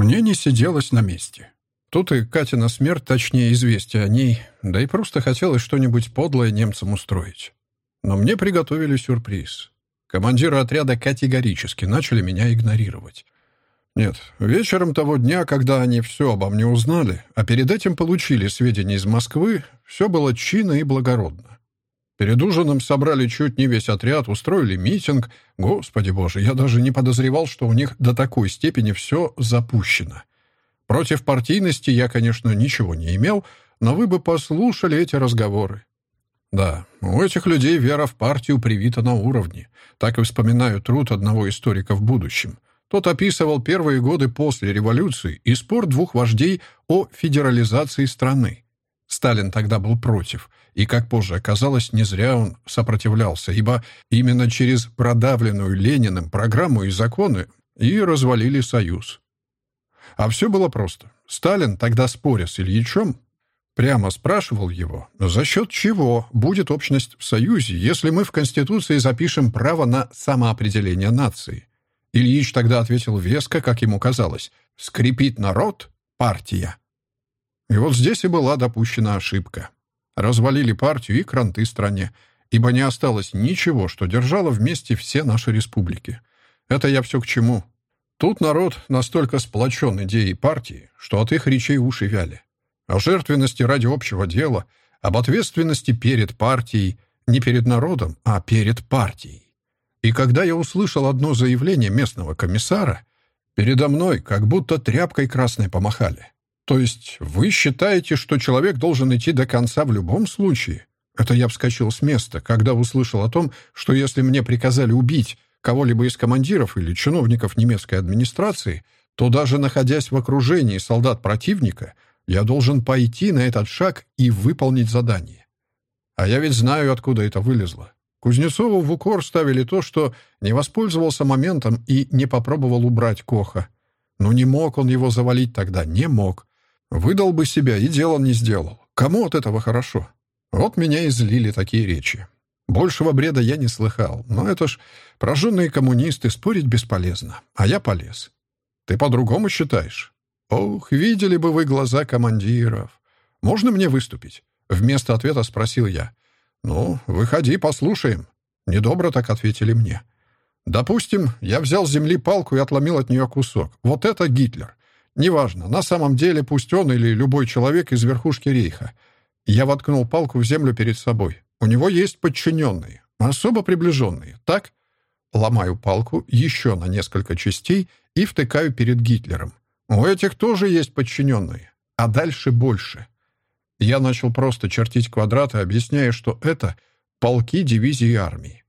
Мне не сиделось на месте. Тут и Катина смерть, точнее, известие о ней, да и просто хотелось что-нибудь подлое немцам устроить. Но мне приготовили сюрприз. Командиры отряда категорически начали меня игнорировать. Нет, вечером того дня, когда они все обо мне узнали, а перед этим получили сведения из Москвы, все было чинно и благородно. Перед ужином собрали чуть не весь отряд, устроили митинг. Господи боже, я даже не подозревал, что у них до такой степени все запущено. Против партийности я, конечно, ничего не имел, но вы бы послушали эти разговоры. Да, у этих людей вера в партию привита на уровне. Так и вспоминаю труд одного историка в будущем — тот описывал первые годы после революции и спор двух вождей о федерализации страны. Сталин тогда был против, и, как позже оказалось, не зря он сопротивлялся, ибо именно через продавленную Лениным программу и законы и развалили Союз. А все было просто. Сталин, тогда споря с Ильичем, прямо спрашивал его, за счет чего будет общность в Союзе, если мы в Конституции запишем право на самоопределение нации. Ильич тогда ответил веско, как ему казалось. «Скрипит народ — партия». И вот здесь и была допущена ошибка. Развалили партию и кранты стране, ибо не осталось ничего, что держало вместе все наши республики. Это я все к чему. Тут народ настолько сплочен идеей партии, что от их речей уши вяли. О жертвенности ради общего дела, об ответственности перед партией, не перед народом, а перед партией. И когда я услышал одно заявление местного комиссара, передо мной как будто тряпкой красной помахали. То есть вы считаете, что человек должен идти до конца в любом случае? Это я вскочил с места, когда услышал о том, что если мне приказали убить кого-либо из командиров или чиновников немецкой администрации, то даже находясь в окружении солдат противника, я должен пойти на этот шаг и выполнить задание. А я ведь знаю, откуда это вылезло. Кузнецову в укор ставили то, что не воспользовался моментом и не попробовал убрать Коха. Но не мог он его завалить тогда, не мог. Выдал бы себя и дело не сделал. Кому от этого хорошо? Вот меня и злили такие речи. Большего бреда я не слыхал, но это ж прожженные коммунисты, спорить бесполезно. А я полез. Ты по-другому считаешь? Ох, видели бы вы глаза командиров. Можно мне выступить? Вместо ответа спросил я. «Ну, выходи, послушаем». Недобро так ответили мне. «Допустим, я взял с земли палку и отломил от нее кусок. Вот это Гитлер. Неважно, на самом деле пусть он или любой человек из верхушки рейха. Я воткнул палку в землю перед собой. У него есть подчиненные, особо приближенные, так? Ломаю палку еще на несколько частей и втыкаю перед Гитлером. У этих тоже есть подчиненные, а дальше больше. Я начал просто чертить квадраты, объясняя, что это полки дивизии армии.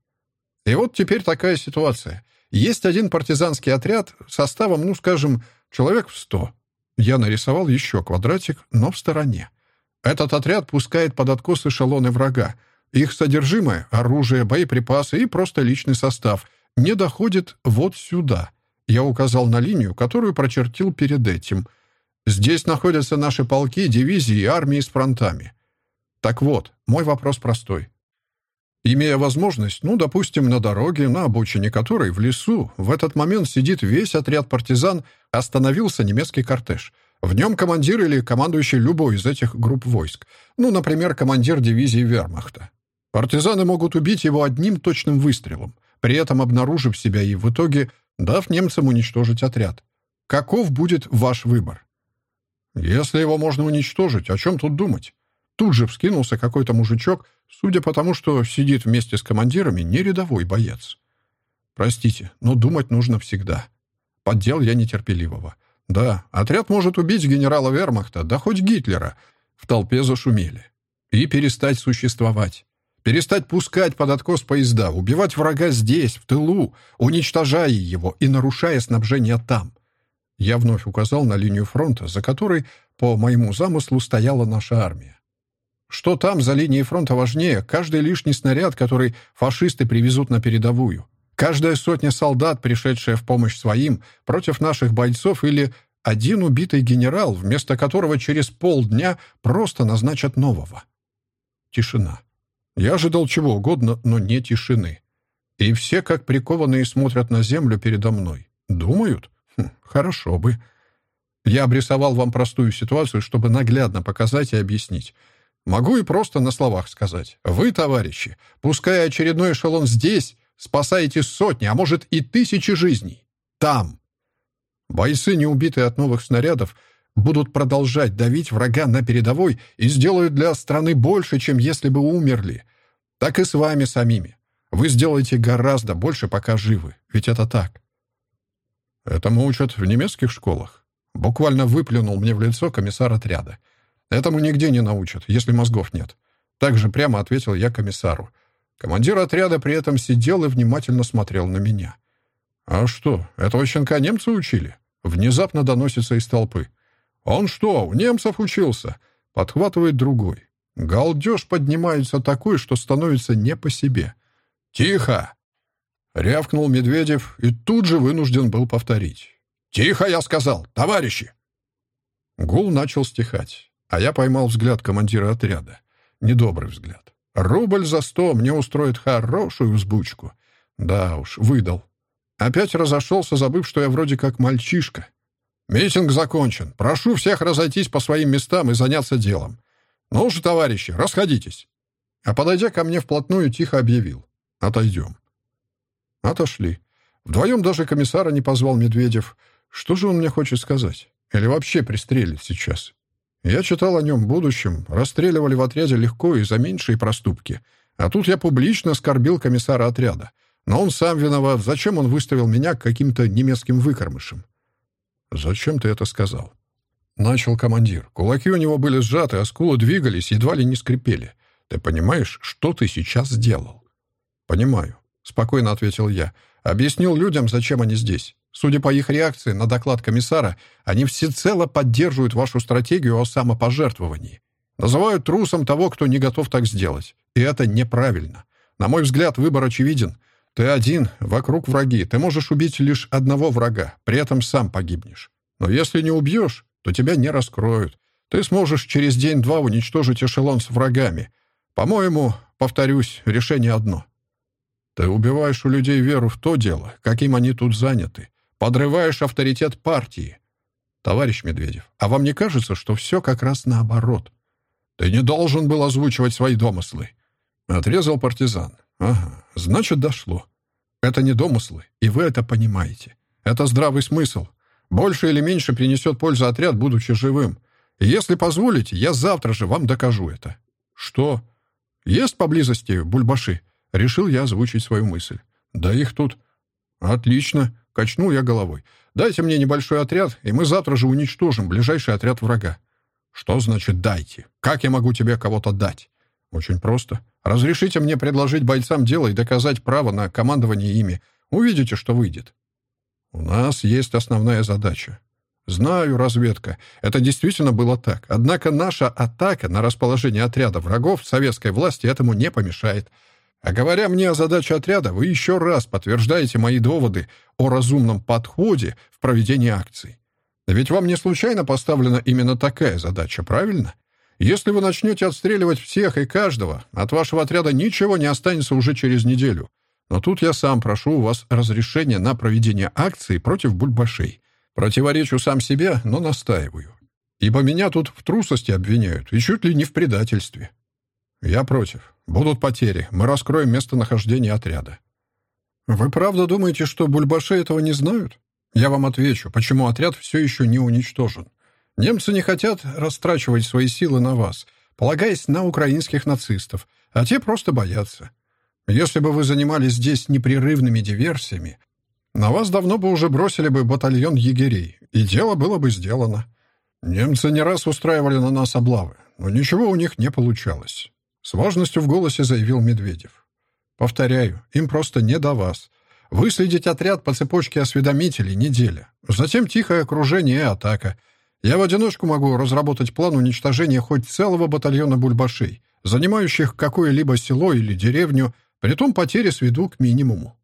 И вот теперь такая ситуация. Есть один партизанский отряд составом, ну, скажем, человек в сто. Я нарисовал еще квадратик, но в стороне. Этот отряд пускает под откос эшелоны врага. Их содержимое — оружие, боеприпасы и просто личный состав — не доходит вот сюда. Я указал на линию, которую прочертил перед этим — Здесь находятся наши полки, дивизии армии с фронтами. Так вот, мой вопрос простой. Имея возможность, ну, допустим, на дороге, на обочине которой, в лесу, в этот момент сидит весь отряд партизан, остановился немецкий кортеж. В нем командир или командующий любой из этих групп войск. Ну, например, командир дивизии вермахта. Партизаны могут убить его одним точным выстрелом, при этом обнаружив себя и в итоге дав немцам уничтожить отряд. Каков будет ваш выбор? Если его можно уничтожить, о чем тут думать? Тут же вскинулся какой-то мужичок, судя по тому, что сидит вместе с командирами, не рядовой боец. Простите, но думать нужно всегда. Поддел я нетерпеливого. Да, отряд может убить генерала Вермахта, да хоть Гитлера. В толпе зашумели. И перестать существовать. Перестать пускать под откос поезда, убивать врага здесь, в тылу, уничтожая его и нарушая снабжение там. Я вновь указал на линию фронта, за которой, по моему замыслу, стояла наша армия. Что там за линией фронта важнее? Каждый лишний снаряд, который фашисты привезут на передовую. Каждая сотня солдат, пришедшая в помощь своим, против наших бойцов или один убитый генерал, вместо которого через полдня просто назначат нового. Тишина. Я ожидал чего угодно, но не тишины. И все, как прикованные, смотрят на землю передо мной. Думают? Хм, хорошо бы. Я обрисовал вам простую ситуацию, чтобы наглядно показать и объяснить. Могу и просто на словах сказать. Вы, товарищи, пускай очередной эшелон здесь, спасаете сотни, а может и тысячи жизней. Там. Бойцы, не убитые от новых снарядов, будут продолжать давить врага на передовой и сделают для страны больше, чем если бы умерли. Так и с вами самими. Вы сделаете гораздо больше, пока живы. Ведь это так. Этому учат в немецких школах. Буквально выплюнул мне в лицо комиссар отряда. Этому нигде не научат, если мозгов нет. Так же прямо ответил я комиссару. Командир отряда при этом сидел и внимательно смотрел на меня. «А что, этого щенка немцы учили?» Внезапно доносится из толпы. «Он что, у немцев учился?» Подхватывает другой. Галдеж поднимается такой, что становится не по себе. «Тихо!» Рявкнул Медведев и тут же вынужден был повторить. «Тихо, я сказал! Товарищи!» Гул начал стихать, а я поймал взгляд командира отряда. Недобрый взгляд. Рубль за сто мне устроит хорошую взбучку. Да уж, выдал. Опять разошелся, забыв, что я вроде как мальчишка. «Митинг закончен. Прошу всех разойтись по своим местам и заняться делом. Ну же, товарищи, расходитесь». А подойдя ко мне вплотную, тихо объявил. «Отойдем». Отошли. Вдвоем даже комиссара не позвал Медведев. Что же он мне хочет сказать? Или вообще пристрелит сейчас? Я читал о нем в будущем. Расстреливали в отряде легко и за меньшие проступки. А тут я публично оскорбил комиссара отряда. Но он сам виноват. Зачем он выставил меня каким-то немецким выкормышем? «Зачем ты это сказал?» Начал командир. Кулаки у него были сжаты, а скулы двигались, едва ли не скрипели. «Ты понимаешь, что ты сейчас сделал?» «Понимаю. — спокойно ответил я. «Объяснил людям, зачем они здесь. Судя по их реакции на доклад комиссара, они всецело поддерживают вашу стратегию о самопожертвовании. Называют трусом того, кто не готов так сделать. И это неправильно. На мой взгляд, выбор очевиден. Ты один, вокруг враги. Ты можешь убить лишь одного врага, при этом сам погибнешь. Но если не убьешь, то тебя не раскроют. Ты сможешь через день-два уничтожить эшелон с врагами. По-моему, повторюсь, решение одно — ты убиваешь у людей веру в то дело, каким они тут заняты. Подрываешь авторитет партии. Товарищ Медведев, а вам не кажется, что все как раз наоборот? Ты не должен был озвучивать свои домыслы. Отрезал партизан. Ага, значит, дошло. Это не домыслы, и вы это понимаете. Это здравый смысл. Больше или меньше принесет пользу отряд, будучи живым. Если позволите, я завтра же вам докажу это. Что? Есть поблизости бульбаши? Решил я озвучить свою мысль. «Да их тут...» «Отлично!» — качнул я головой. «Дайте мне небольшой отряд, и мы завтра же уничтожим ближайший отряд врага». «Что значит «дайте»? Как я могу тебе кого-то дать?» «Очень просто. Разрешите мне предложить бойцам дело и доказать право на командование ими. Увидите, что выйдет». «У нас есть основная задача. Знаю, разведка. Это действительно было так. Однако наша атака на расположение отряда врагов советской власти этому не помешает. А говоря мне о задаче отряда, вы еще раз подтверждаете мои доводы о разумном подходе в проведении акций. Ведь вам не случайно поставлена именно такая задача, правильно? Если вы начнете отстреливать всех и каждого, от вашего отряда ничего не останется уже через неделю. Но тут я сам прошу у вас разрешения на проведение акции против бульбашей. Противоречу сам себе, но настаиваю. Ибо меня тут в трусости обвиняют, и чуть ли не в предательстве. Я против. Будут потери. Мы раскроем местонахождение отряда. Вы правда думаете, что бульбаши этого не знают? Я вам отвечу, почему отряд все еще не уничтожен. Немцы не хотят растрачивать свои силы на вас, полагаясь на украинских нацистов, а те просто боятся. Если бы вы занимались здесь непрерывными диверсиями, на вас давно бы уже бросили бы батальон егерей, и дело было бы сделано. Немцы не раз устраивали на нас облавы, но ничего у них не получалось. С важностью в голосе заявил Медведев. «Повторяю, им просто не до вас. Выследить отряд по цепочке осведомителей неделя. Затем тихое окружение и атака. Я в одиночку могу разработать план уничтожения хоть целого батальона бульбашей, занимающих какое-либо село или деревню, притом потери сведу к минимуму».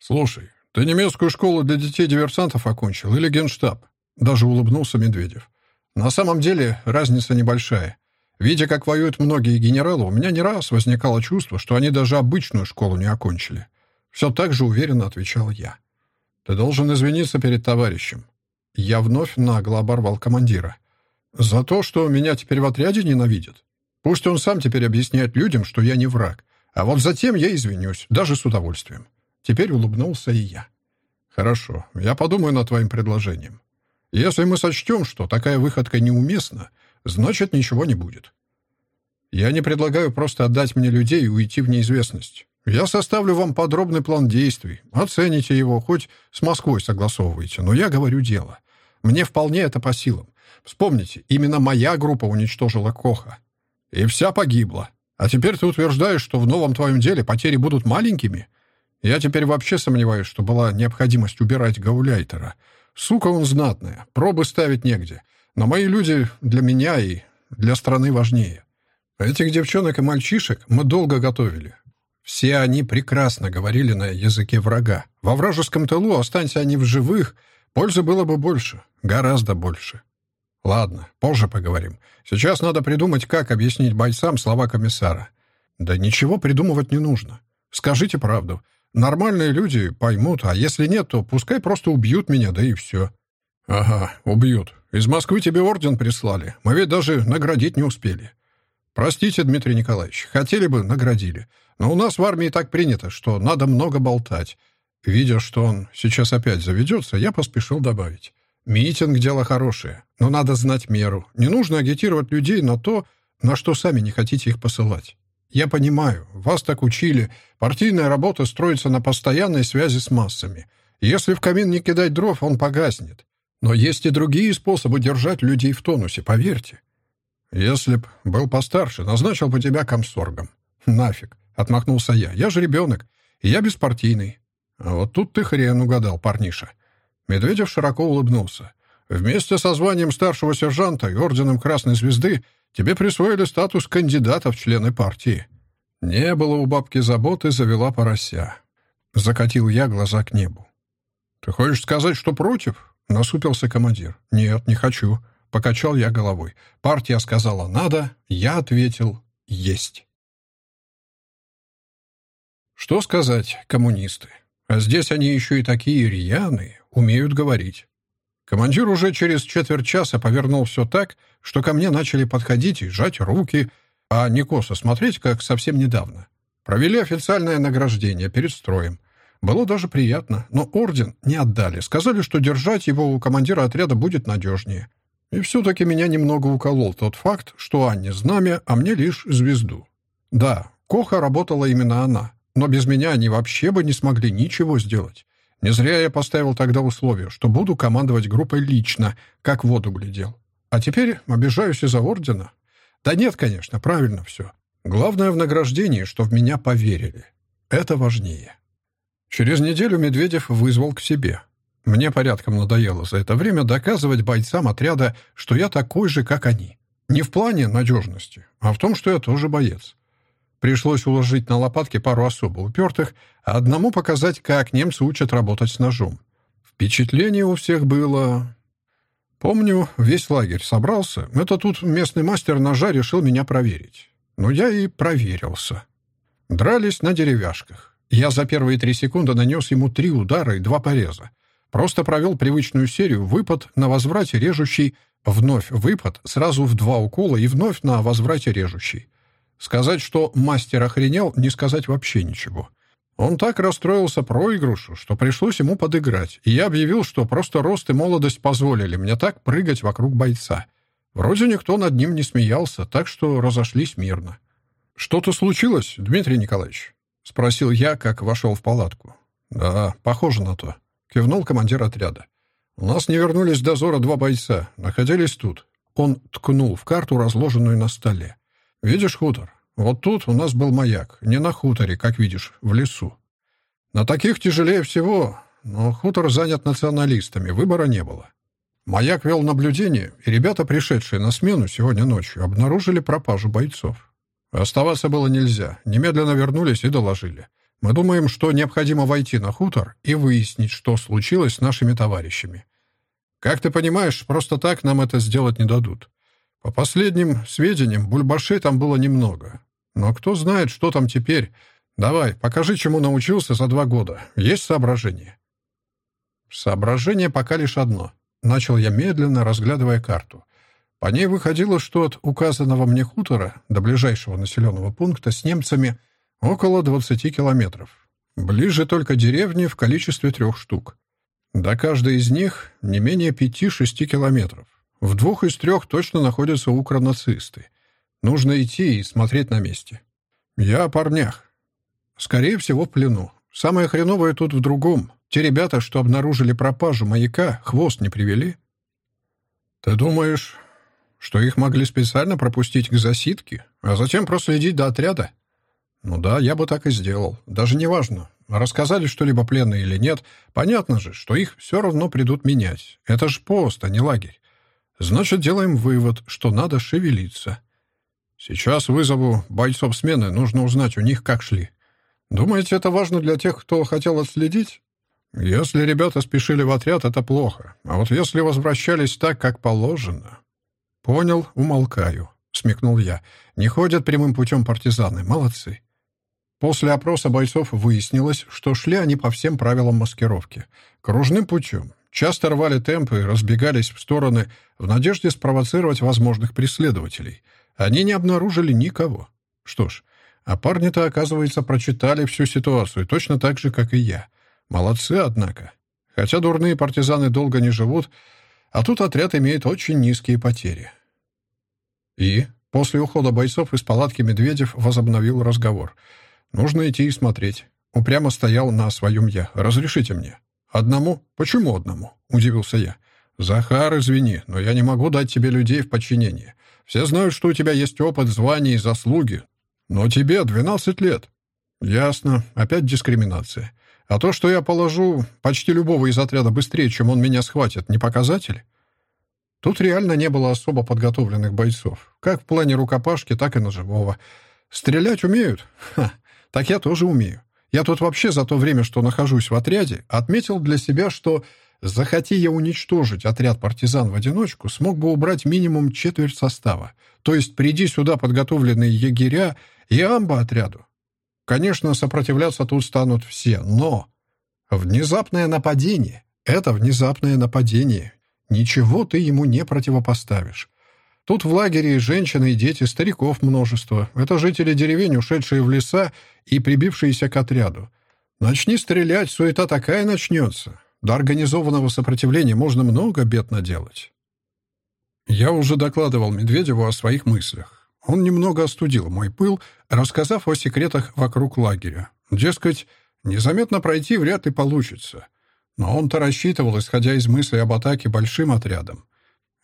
«Слушай, ты немецкую школу для детей-диверсантов окончил или генштаб?» Даже улыбнулся Медведев. «На самом деле разница небольшая. Видя, как воюют многие генералы, у меня не раз возникало чувство, что они даже обычную школу не окончили. Все так же уверенно отвечал я. «Ты должен извиниться перед товарищем». Я вновь нагло оборвал командира. «За то, что меня теперь в отряде ненавидят? Пусть он сам теперь объясняет людям, что я не враг. А вот затем я извинюсь, даже с удовольствием». Теперь улыбнулся и я. «Хорошо, я подумаю над твоим предложением. Если мы сочтем, что такая выходка неуместна, значит, ничего не будет. Я не предлагаю просто отдать мне людей и уйти в неизвестность. Я составлю вам подробный план действий. Оцените его, хоть с Москвой согласовывайте, но я говорю дело. Мне вполне это по силам. Вспомните, именно моя группа уничтожила Коха. И вся погибла. А теперь ты утверждаешь, что в новом твоем деле потери будут маленькими? Я теперь вообще сомневаюсь, что была необходимость убирать Гауляйтера. Сука он знатная, пробы ставить негде. Но мои люди для меня и для страны важнее. Этих девчонок и мальчишек мы долго готовили. Все они прекрасно говорили на языке врага. Во вражеском тылу, останься они в живых, пользы было бы больше, гораздо больше. Ладно, позже поговорим. Сейчас надо придумать, как объяснить бойцам слова комиссара. Да ничего придумывать не нужно. Скажите правду. Нормальные люди поймут, а если нет, то пускай просто убьют меня, да и все. Ага, убьют. Из Москвы тебе орден прислали. Мы ведь даже наградить не успели. Простите, Дмитрий Николаевич, хотели бы, наградили. Но у нас в армии так принято, что надо много болтать. Видя, что он сейчас опять заведется, я поспешил добавить. Митинг — дело хорошее, но надо знать меру. Не нужно агитировать людей на то, на что сами не хотите их посылать. Я понимаю, вас так учили. Партийная работа строится на постоянной связи с массами. Если в камин не кидать дров, он погаснет. Но есть и другие способы держать людей в тонусе, поверьте. Если б был постарше, назначил бы тебя комсоргом. Нафиг. Отмахнулся я. «Я же ребенок, и я беспартийный». А вот тут ты хрен угадал, парниша. Медведев широко улыбнулся. «Вместе со званием старшего сержанта и орденом Красной Звезды тебе присвоили статус кандидата в члены партии». Не было у бабки заботы, завела порося. Закатил я глаза к небу. «Ты хочешь сказать, что против?» — насупился командир. «Нет, не хочу». Покачал я головой. Партия сказала «надо», я ответил «есть». Что сказать, коммунисты? А здесь они еще и такие рьяные, умеют говорить. Командир уже через четверть часа повернул все так, что ко мне начали подходить и сжать руки, а не косо смотреть, как совсем недавно. Провели официальное награждение перед строем. Было даже приятно, но орден не отдали. Сказали, что держать его у командира отряда будет надежнее. И все-таки меня немного уколол тот факт, что Анне знамя, а мне лишь звезду. Да, Коха работала именно она. Но без меня они вообще бы не смогли ничего сделать. Не зря я поставил тогда условие, что буду командовать группой лично, как воду глядел. А теперь обижаюсь из-за ордена. Да нет, конечно, правильно все. Главное в награждении, что в меня поверили. Это важнее. Через неделю Медведев вызвал к себе. Мне порядком надоело за это время доказывать бойцам отряда, что я такой же, как они. Не в плане надежности, а в том, что я тоже боец. Пришлось уложить на лопатки пару особо упертых, а одному показать, как немцы учат работать с ножом. Впечатление у всех было... Помню, весь лагерь собрался. Это тут местный мастер ножа решил меня проверить. Но я и проверился. Дрались на деревяшках. Я за первые три секунды нанес ему три удара и два пореза. Просто провел привычную серию выпад на возврате режущий, вновь выпад, сразу в два укола и вновь на возврате режущий. Сказать, что мастер охренел, не сказать вообще ничего. Он так расстроился проигрышу, что пришлось ему подыграть, и я объявил, что просто рост и молодость позволили мне так прыгать вокруг бойца. Вроде никто над ним не смеялся, так что разошлись мирно. «Что-то случилось, Дмитрий Николаевич?» — спросил я, как вошел в палатку. «Да, похоже на то», — кивнул командир отряда. «У нас не вернулись дозора два бойца, находились тут». Он ткнул в карту, разложенную на столе. Видишь хутор? Вот тут у нас был маяк. Не на хуторе, как видишь, в лесу. На таких тяжелее всего, но хутор занят националистами, выбора не было. Маяк вел наблюдение, и ребята, пришедшие на смену сегодня ночью, обнаружили пропажу бойцов. Оставаться было нельзя. Немедленно вернулись и доложили. Мы думаем, что необходимо войти на хутор и выяснить, что случилось с нашими товарищами. Как ты понимаешь, просто так нам это сделать не дадут. По последним сведениям, бульбашей там было немного. Но кто знает, что там теперь. Давай, покажи, чему научился за два года. Есть соображение? Соображение пока лишь одно. Начал я медленно, разглядывая карту. По ней выходило, что от указанного мне хутора до ближайшего населенного пункта с немцами около 20 километров. Ближе только деревни в количестве трех штук. До каждой из них не менее пяти-шести километров. В двух из трех точно находятся укронацисты. Нужно идти и смотреть на месте. Я о парнях. Скорее всего, в плену. Самое хреновое тут в другом. Те ребята, что обнаружили пропажу маяка, хвост не привели. Ты думаешь, что их могли специально пропустить к засидке, а затем проследить до отряда? Ну да, я бы так и сделал. Даже не важно, рассказали что-либо пленные или нет. Понятно же, что их все равно придут менять. Это ж пост, а не лагерь. Значит, делаем вывод, что надо шевелиться. Сейчас вызову бойцов смены, нужно узнать у них, как шли. Думаете, это важно для тех, кто хотел отследить? Если ребята спешили в отряд, это плохо. А вот если возвращались так, как положено... Понял, умолкаю, смекнул я. Не ходят прямым путем партизаны, молодцы. После опроса бойцов выяснилось, что шли они по всем правилам маскировки. Кружным путем. Часто рвали темпы и разбегались в стороны в надежде спровоцировать возможных преследователей. Они не обнаружили никого. Что ж, а парни-то, оказывается, прочитали всю ситуацию, точно так же, как и я. Молодцы, однако. Хотя дурные партизаны долго не живут, а тут отряд имеет очень низкие потери. И после ухода бойцов из палатки Медведев возобновил разговор. «Нужно идти и смотреть». Упрямо стоял на своем я. «Разрешите мне». «Одному? Почему одному?» — удивился я. «Захар, извини, но я не могу дать тебе людей в подчинение. Все знают, что у тебя есть опыт, звания и заслуги, но тебе 12 лет. Ясно. Опять дискриминация. А то, что я положу почти любого из отряда быстрее, чем он меня схватит, не показатель? Тут реально не было особо подготовленных бойцов. Как в плане рукопашки, так и ножевого. Стрелять умеют? Ха, так я тоже умею. Я тут вообще за то время, что нахожусь в отряде, отметил для себя, что захоти я уничтожить отряд партизан в одиночку, смог бы убрать минимум четверть состава. То есть приди сюда подготовленные егеря и амба отряду. Конечно, сопротивляться тут станут все, но... Внезапное нападение — это внезапное нападение. Ничего ты ему не противопоставишь. Тут в лагере женщины и дети, стариков множество. Это жители деревень, ушедшие в леса и прибившиеся к отряду. Начни стрелять, суета такая начнется. До организованного сопротивления можно много бед наделать. Я уже докладывал Медведеву о своих мыслях. Он немного остудил мой пыл, рассказав о секретах вокруг лагеря. Дескать, незаметно пройти вряд ли получится. Но он-то рассчитывал, исходя из мыслей об атаке большим отрядом.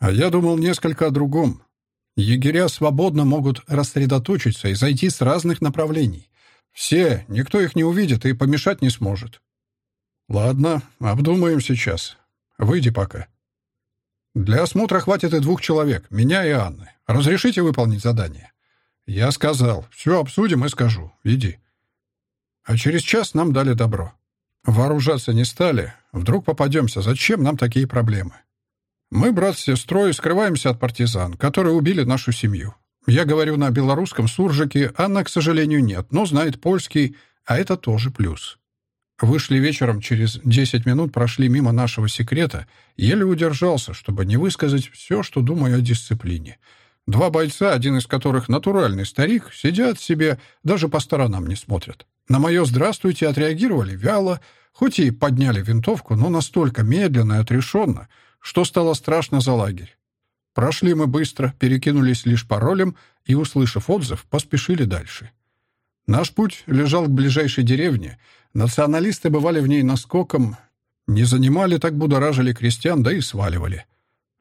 А я думал несколько о другом. Егеря свободно могут рассредоточиться и зайти с разных направлений. Все, никто их не увидит и помешать не сможет. Ладно, обдумаем сейчас. Выйди пока. Для осмотра хватит и двух человек, меня и Анны. Разрешите выполнить задание? Я сказал. Все обсудим и скажу. Иди. А через час нам дали добро. Вооружаться не стали. Вдруг попадемся. Зачем нам такие проблемы? Мы, брат с сестрой, скрываемся от партизан, которые убили нашу семью. Я говорю на белорусском суржике, Анна, к сожалению, нет, но знает польский, а это тоже плюс. Вышли вечером, через 10 минут прошли мимо нашего секрета, еле удержался, чтобы не высказать все, что думаю о дисциплине. Два бойца, один из которых натуральный старик, сидят себе, даже по сторонам не смотрят. На мое «здравствуйте» отреагировали вяло, хоть и подняли винтовку, но настолько медленно и отрешенно, что стало страшно за лагерь. Прошли мы быстро, перекинулись лишь паролем и, услышав отзыв, поспешили дальше. Наш путь лежал к ближайшей деревне. Националисты бывали в ней наскоком, не занимали, так будоражили крестьян, да и сваливали.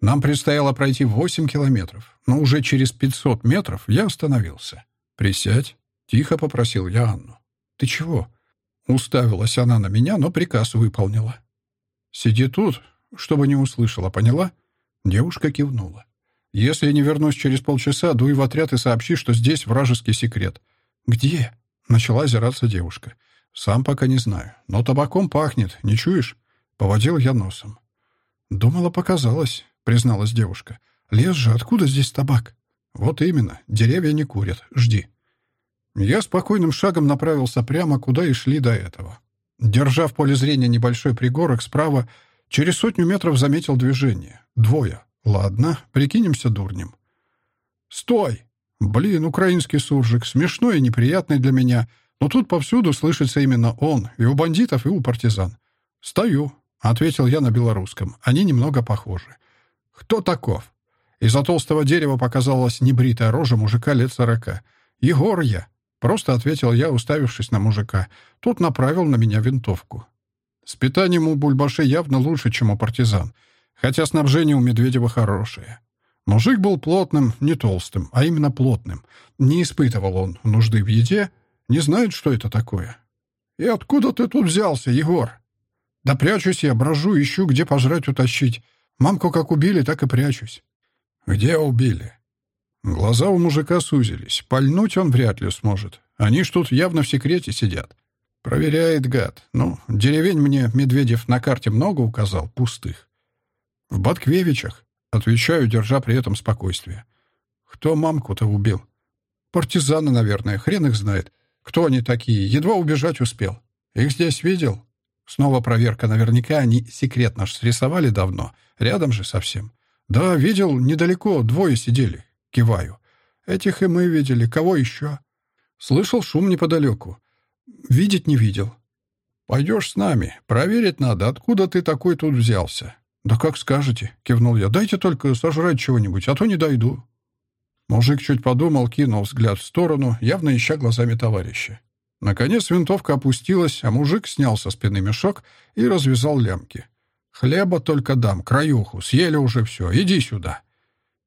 Нам предстояло пройти 8 километров, но уже через 500 метров я остановился. «Присядь», — тихо попросил я Анну. «Ты чего?» Уставилась она на меня, но приказ выполнила. «Сиди тут, чтобы не услышала, поняла?» Девушка кивнула. «Если не вернусь через полчаса, дуй в отряд и сообщи, что здесь вражеский секрет. «Где?» — начала озираться девушка. «Сам пока не знаю. Но табаком пахнет, не чуешь?» Поводил я носом. «Думала, показалось», — призналась девушка. «Лес же, откуда здесь табак?» «Вот именно. Деревья не курят. Жди». Я спокойным шагом направился прямо, куда и шли до этого. Держа в поле зрения небольшой пригорок справа, Через сотню метров заметил движение. Двое. Ладно, прикинемся дурнем. «Стой!» Блин, украинский суржик, смешной и неприятный для меня, но тут повсюду слышится именно он, и у бандитов, и у партизан. «Стою», — ответил я на белорусском. Они немного похожи. «Кто таков?» Из-за толстого дерева показалась небритая рожа мужика лет сорока. «Егор я», — просто ответил я, уставившись на мужика. Тот направил на меня винтовку. С питанием у Бульбаши явно лучше, чем у партизан, хотя снабжение у Медведева хорошее. Мужик был плотным, не толстым, а именно плотным. Не испытывал он нужды в еде, не знает, что это такое. «И откуда ты тут взялся, Егор?» «Да прячусь я, брожу, ищу, где пожрать утащить. Мамку как убили, так и прячусь». «Где убили?» Глаза у мужика сузились. Пальнуть он вряд ли сможет. Они ж тут явно в секрете сидят. Проверяет гад. Ну, деревень мне Медведев на карте много указал, пустых. В Батквевичах. Отвечаю, держа при этом спокойствие. Кто мамку-то убил? Партизаны, наверное, хрен их знает. Кто они такие? Едва убежать успел. Их здесь видел? Снова проверка. Наверняка они секрет наш срисовали давно. Рядом же совсем. Да, видел, недалеко, двое сидели. Киваю. Этих и мы видели. Кого еще? Слышал шум неподалеку. Видеть не видел. Пойдешь с нами. Проверить надо, откуда ты такой тут взялся. «Да как скажете», — кивнул я. «Дайте только сожрать чего-нибудь, а то не дойду». Мужик чуть подумал, кинул взгляд в сторону, явно ища глазами товарища. Наконец винтовка опустилась, а мужик снял со спины мешок и развязал лямки. «Хлеба только дам, краюху, съели уже все, иди сюда».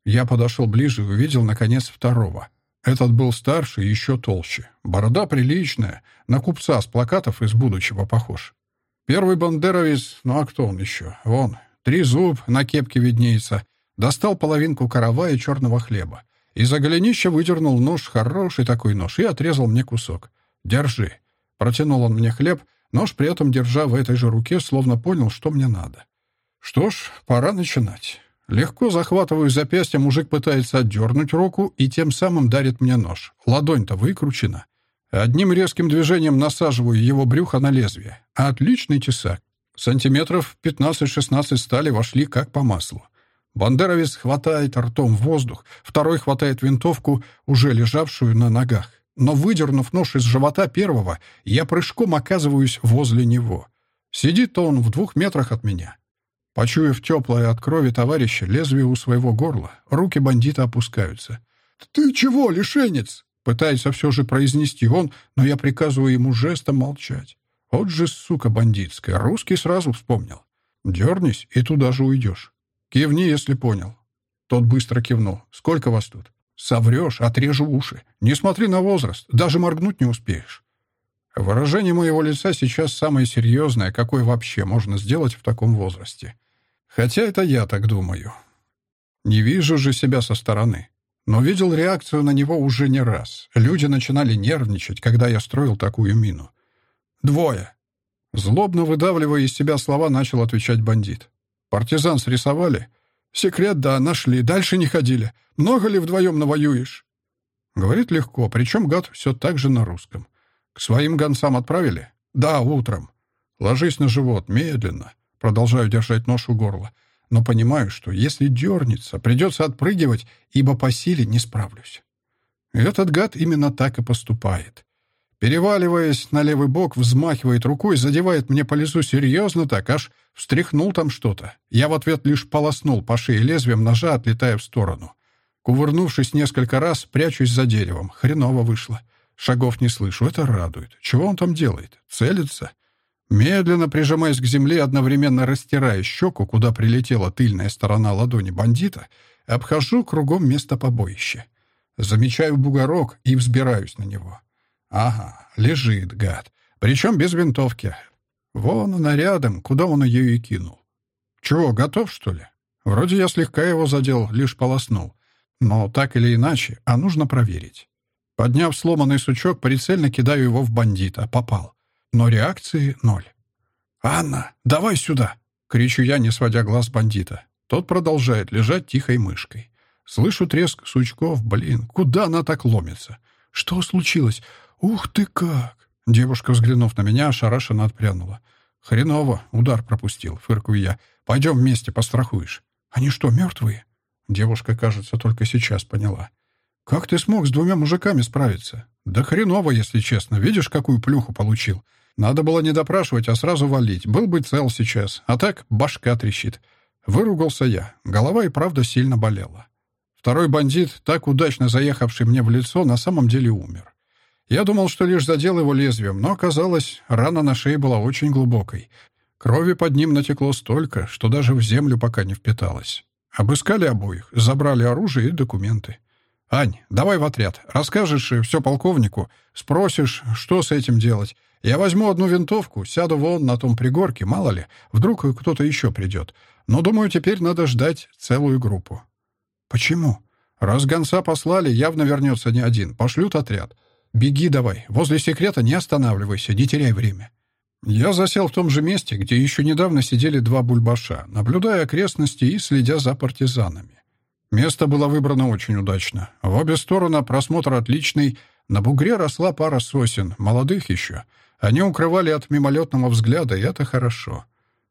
Я подошел ближе и увидел, наконец, второго. Этот был старше и еще толще. Борода приличная, на купца с плакатов из будущего похож. Первый бандеровец, ну а кто он еще? Вон, Три зуб на кепке виднеется. Достал половинку каравая и черного хлеба. Из-за выдернул нож, хороший такой нож, и отрезал мне кусок. «Держи». Протянул он мне хлеб, нож при этом держа в этой же руке, словно понял, что мне надо. Что ж, пора начинать. Легко захватываю запястье, мужик пытается отдернуть руку и тем самым дарит мне нож. Ладонь-то выкручена. Одним резким движением насаживаю его брюхо на лезвие. Отличный тесак. Сантиметров 15-16 стали вошли как по маслу. Бандеровец хватает ртом воздух, второй хватает винтовку, уже лежавшую на ногах. Но, выдернув нож из живота первого, я прыжком оказываюсь возле него. Сидит он в двух метрах от меня. Почуяв теплое от крови товарища лезвие у своего горла, руки бандита опускаются. «Ты чего, лишенец?» Пытается все же произнести он, но я приказываю ему жестом молчать. Вот же сука бандитская, русский сразу вспомнил. Дернись, и туда же уйдешь. Кивни, если понял. Тот быстро кивнул. Сколько вас тут? Соврешь, отрежу уши. Не смотри на возраст, даже моргнуть не успеешь. Выражение моего лица сейчас самое серьезное, какое вообще можно сделать в таком возрасте. Хотя это я так думаю. Не вижу же себя со стороны. Но видел реакцию на него уже не раз. Люди начинали нервничать, когда я строил такую мину. «Двое». Злобно выдавливая из себя слова, начал отвечать бандит. «Партизан срисовали?» «Секрет, да, нашли. Дальше не ходили. Много ли вдвоем навоюешь?» Говорит легко, причем гад все так же на русском. «К своим гонцам отправили?» «Да, утром». «Ложись на живот, медленно». Продолжаю держать нож у горла. Но понимаю, что если дернется, придется отпрыгивать, ибо по силе не справлюсь. Этот гад именно так и поступает. Переваливаясь на левый бок, взмахивает рукой, задевает мне по лицу серьезно так, аж встряхнул там что-то. Я в ответ лишь полоснул по шее лезвием ножа, отлетая в сторону. Кувырнувшись несколько раз, прячусь за деревом. Хреново вышло. Шагов не слышу, это радует. Чего он там делает? Целится? Медленно прижимаясь к земле, одновременно растирая щеку, куда прилетела тыльная сторона ладони бандита, обхожу кругом место побоища. Замечаю бугорок и взбираюсь на него. Ага, лежит, гад. Причем без винтовки. Вон она рядом, куда он ее и кинул. Чего, готов, что ли? Вроде я слегка его задел, лишь полоснул. Но так или иначе, а нужно проверить. Подняв сломанный сучок, прицельно кидаю его в бандита. Попал. Но реакции ноль. «Анна, давай сюда!» — кричу я, не сводя глаз бандита. Тот продолжает лежать тихой мышкой. Слышу треск сучков. Блин, куда она так ломится? Что случилось? «Ух ты как!» Девушка, взглянув на меня, ошарашенно отпрянула. «Хреново, удар пропустил», — фыркую я. «Пойдем вместе, пострахуешь». «Они что, мертвые?» Девушка, кажется, только сейчас поняла. «Как ты смог с двумя мужиками справиться?» «Да хреново, если честно. Видишь, какую плюху получил? Надо было не допрашивать, а сразу валить. Был бы цел сейчас. А так башка трещит». Выругался я. Голова и правда сильно болела. Второй бандит, так удачно заехавший мне в лицо, на самом деле умер. Я думал, что лишь задел его лезвием, но оказалось, рана на шее была очень глубокой. Крови под ним натекло столько, что даже в землю пока не впиталось. Обыскали обоих, забрали оружие и документы. «Ань, давай в отряд. Расскажешь все полковнику, спросишь, что с этим делать. Я возьму одну винтовку, сяду вон на том пригорке, мало ли, вдруг кто-то еще придет. Но, думаю, теперь надо ждать целую группу». «Почему?» «Раз гонца послали, явно вернется не один. Пошлют отряд. Беги давай. Возле секрета не останавливайся, не теряй время». Я засел в том же месте, где еще недавно сидели два бульбаша, наблюдая окрестности и следя за партизанами. Место было выбрано очень удачно. В обе стороны просмотр отличный. На бугре росла пара сосен, молодых еще. Они укрывали от мимолетного взгляда, и это хорошо.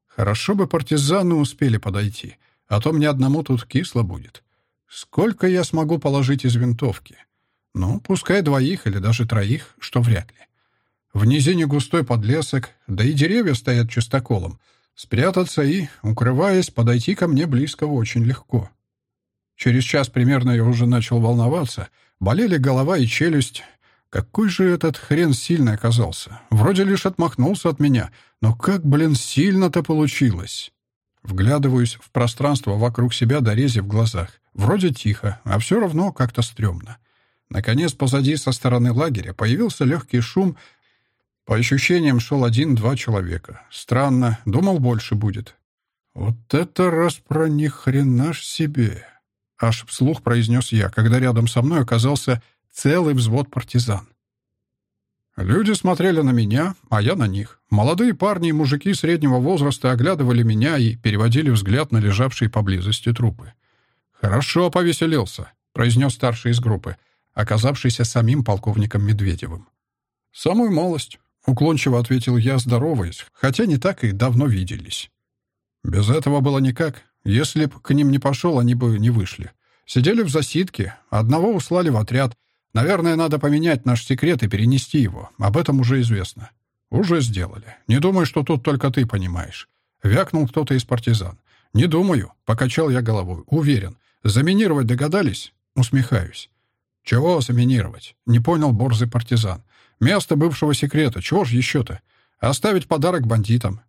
Хорошо бы партизаны успели подойти, а то мне одному тут кисло будет. Сколько я смогу положить из винтовки? Ну, пускай двоих или даже троих, что вряд ли. В низине густой подлесок, да и деревья стоят чистоколом. Спрятаться и, укрываясь, подойти ко мне близко очень легко. Через час примерно я уже начал волноваться. Болели голова и челюсть. Какой же этот хрен сильный оказался. Вроде лишь отмахнулся от меня. Но как, блин, сильно-то получилось. Вглядываюсь в пространство вокруг себя, дорези в глазах. Вроде тихо, а все равно как-то стрёмно. Наконец, позади со стороны лагеря появился легкий шум. По ощущениям, шел один-два человека. Странно, думал, больше будет. «Вот это раз про них ж себе!» Аж вслух произнес я, когда рядом со мной оказался целый взвод партизан. Люди смотрели на меня, а я на них. Молодые парни и мужики среднего возраста оглядывали меня и переводили взгляд на лежавшие поблизости трупы. «Хорошо повеселился», — произнес старший из группы, оказавшийся самим полковником Медведевым. «Самую малость», — уклончиво ответил я, здороваясь, хотя не так и давно виделись. Без этого было никак. Если б к ним не пошел, они бы не вышли. Сидели в засидке, одного услали в отряд. Наверное, надо поменять наш секрет и перенести его. Об этом уже известно. Уже сделали. Не думаю, что тут только ты понимаешь. Вякнул кто-то из партизан. Не думаю, покачал я головой. Уверен. Заминировать догадались? Усмехаюсь. Чего заминировать? Не понял борзый партизан. Место бывшего секрета. Чего ж еще-то? Оставить подарок бандитам.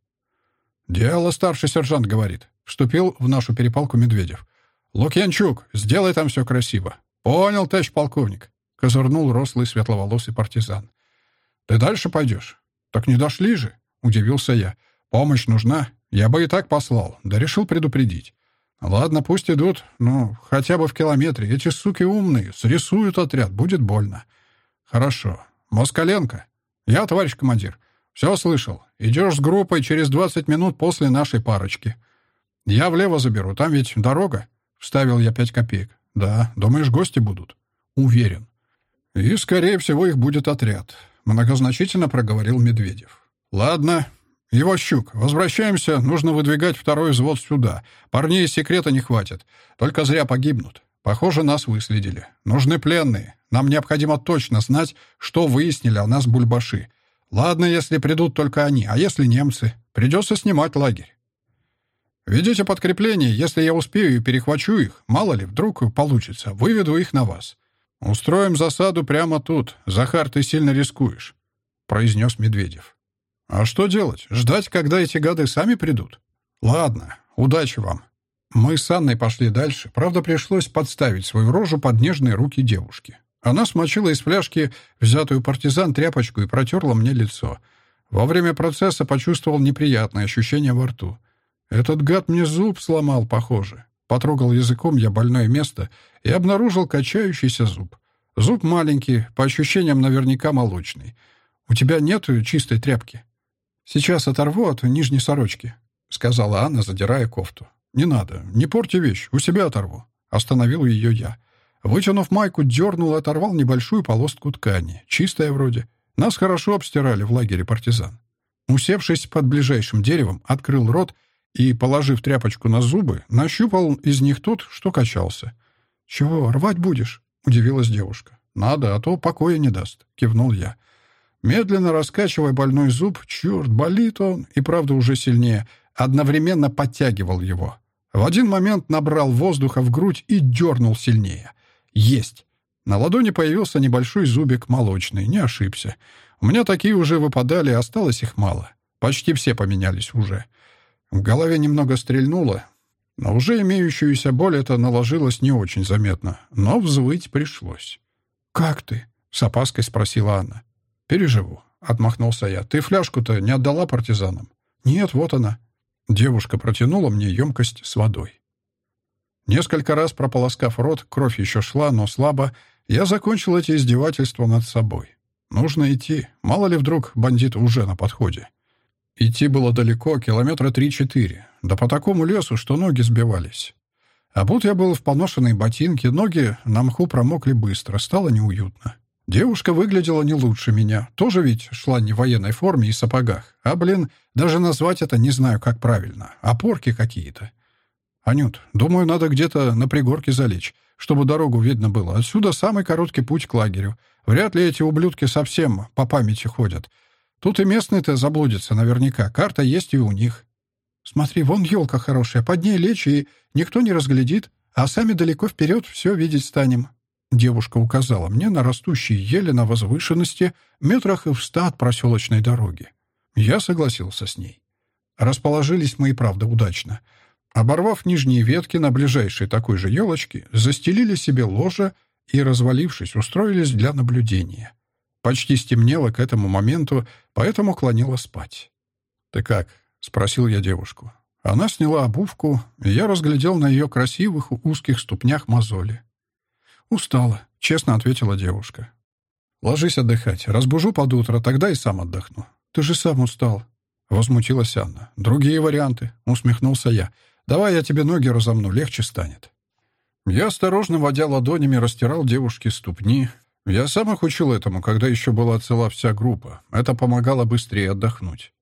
«Дело старший сержант говорит», — вступил в нашу перепалку Медведев. «Лукьянчук, сделай там все красиво». «Понял, товарищ полковник», — козырнул рослый светловолосый партизан. «Ты дальше пойдешь?» «Так не дошли же», — удивился я. «Помощь нужна. Я бы и так послал, да решил предупредить». «Ладно, пусть идут, ну, хотя бы в километре. Эти суки умные, срисуют отряд, будет больно». «Хорошо. Москаленко?» «Я, товарищ командир. «Все слышал. Идешь с группой через 20 минут после нашей парочки. Я влево заберу, там ведь дорога». Вставил я пять копеек. «Да, думаешь, гости будут?» «Уверен». «И, скорее всего, их будет отряд», — многозначительно проговорил Медведев. «Ладно. Иващук, возвращаемся. Нужно выдвигать второй взвод сюда. Парней секрета не хватит. Только зря погибнут. Похоже, нас выследили. Нужны пленные. Нам необходимо точно знать, что выяснили о нас бульбаши. Ладно, если придут только они, а если немцы? Придется снимать лагерь. Ведите подкрепление, если я успею и перехвачу их, мало ли, вдруг получится, выведу их на вас. Устроим засаду прямо тут. Захар, ты сильно рискуешь, произнес Медведев. А что делать? Ждать, когда эти гады сами придут? Ладно, удачи вам. Мы с Анной пошли дальше, правда, пришлось подставить свою рожу под нежные руки девушки. Она смочила из фляжки взятую партизан тряпочку и протерла мне лицо. Во время процесса почувствовал неприятное ощущение во рту. Этот гад мне зуб сломал, похоже. Потрогал языком я больное место и обнаружил качающийся зуб. Зуб маленький, по ощущениям наверняка молочный. «У тебя нет чистой тряпки?» «Сейчас оторву от нижней сорочки», — сказала Анна, задирая кофту. «Не надо, не порти вещь, у себя оторву». Остановил ее я. Вытянув майку, дернул и оторвал небольшую полоску ткани. Чистая вроде. Нас хорошо обстирали в лагере партизан. Усевшись под ближайшим деревом, открыл рот и, положив тряпочку на зубы, нащупал из них тот, что качался. «Чего, рвать будешь?» — удивилась девушка. «Надо, а то покоя не даст», — кивнул я. Медленно раскачивая больной зуб, черт, болит он, и правда уже сильнее, одновременно подтягивал его. В один момент набрал воздуха в грудь и дернул сильнее. «Есть!» На ладони появился небольшой зубик молочный, не ошибся. У меня такие уже выпадали, осталось их мало. Почти все поменялись уже. В голове немного стрельнуло, но уже имеющуюся боль это наложилось не очень заметно, но взвыть пришлось. «Как ты?» — с опаской спросила Анна. «Переживу», — отмахнулся я. «Ты фляжку-то не отдала партизанам?» «Нет, вот она». Девушка протянула мне емкость с водой. Несколько раз прополоскав рот, кровь еще шла, но слабо, я закончил эти издевательства над собой. Нужно идти, мало ли вдруг бандит уже на подходе. Идти было далеко, километра три-четыре, да по такому лесу, что ноги сбивались. А будь я был в поношенной ботинке, ноги на мху промокли быстро, стало неуютно. Девушка выглядела не лучше меня, тоже ведь шла не в военной форме и сапогах. А, блин, даже назвать это не знаю, как правильно. Опорки какие-то. «Анют, думаю, надо где-то на пригорке залечь, чтобы дорогу видно было. Отсюда самый короткий путь к лагерю. Вряд ли эти ублюдки совсем по памяти ходят. Тут и местные-то заблудятся наверняка. Карта есть и у них. Смотри, вон елка хорошая, под ней лечь, и никто не разглядит, а сами далеко вперед все видеть станем». Девушка указала мне на растущие ели на возвышенности, метрах в ста от проселочной дороги. Я согласился с ней. Расположились мы и правда удачно. Оборвав нижние ветки на ближайшей такой же елочке, застелили себе ложе и, развалившись, устроились для наблюдения. Почти стемнело к этому моменту, поэтому клонила спать. «Ты как?» — спросил я девушку. Она сняла обувку, и я разглядел на ее красивых узких ступнях мозоли. «Устала», — честно ответила девушка. «Ложись отдыхать. Разбужу под утро, тогда и сам отдохну». «Ты же сам устал», — возмутилась Анна. «Другие варианты», — усмехнулся я. «Давай я тебе ноги разомну, легче станет». Я осторожно, водя ладонями, растирал девушке ступни. Я сам их учил этому, когда еще была цела вся группа. Это помогало быстрее отдохнуть.